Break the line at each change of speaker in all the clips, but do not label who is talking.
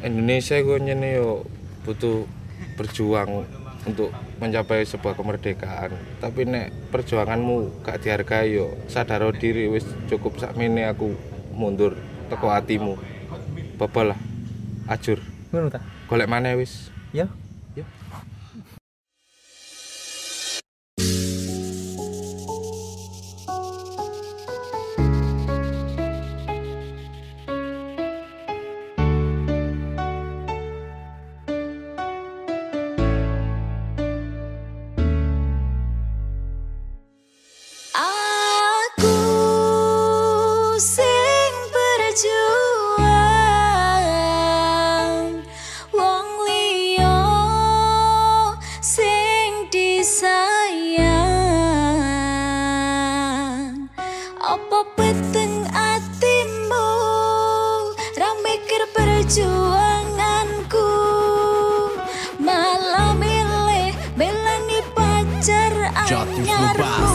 Indonesia gue nyene yo butuh berjuang untuk mencapai sebuah kemerdekaan. Tapi nek perjuanganmu gak dihargai yo sadar diri wis cukup sakmene aku mundur teko hatimu. Bebal lah ajur.
Ngono ta?
Golek maneh wis.
Ya.
perjuanganku. Malam ini belani pacar anyarmu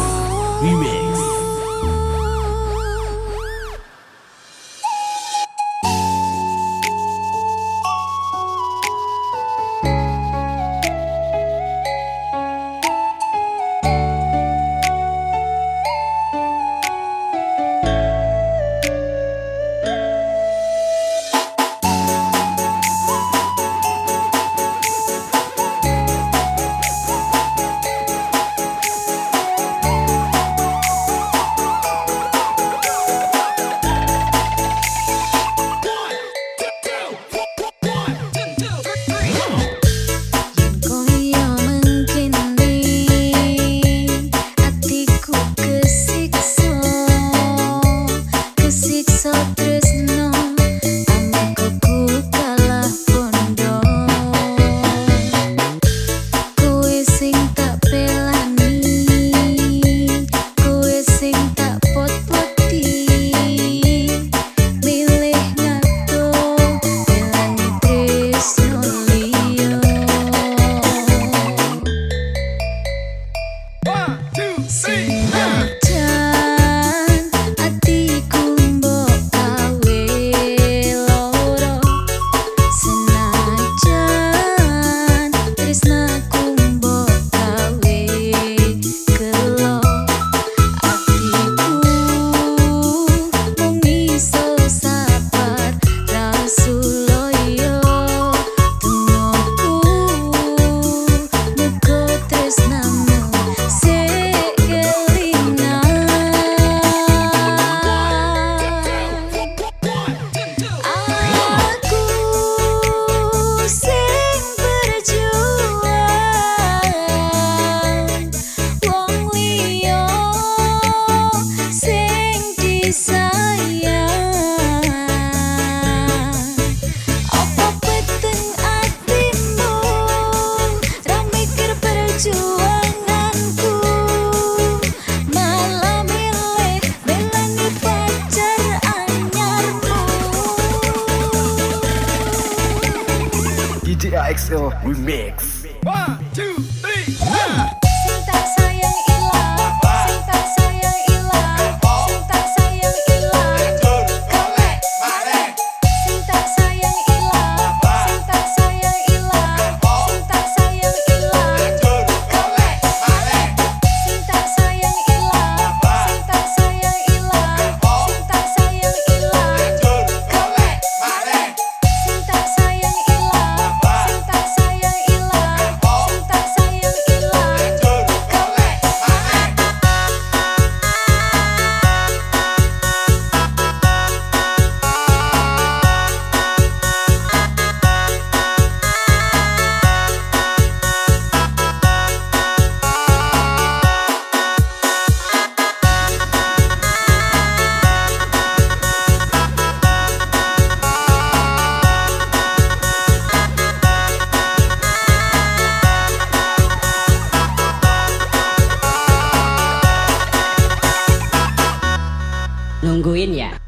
XL Remix.
One, two.
зрения.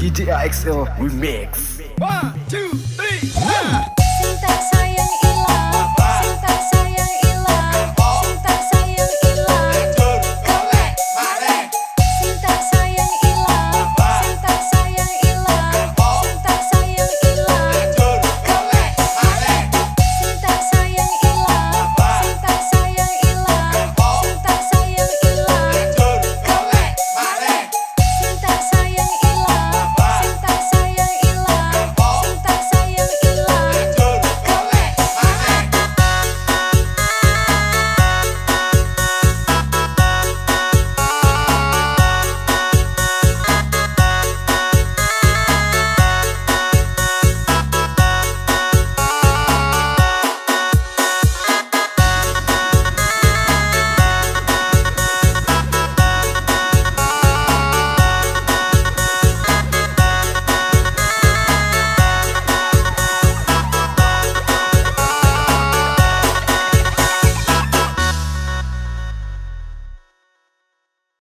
DJXL Remix.
One, two, three, four.